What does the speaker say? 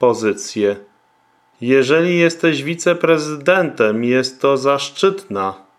pozycję. Jeżeli jesteś wiceprezydentem, jest to zaszczytna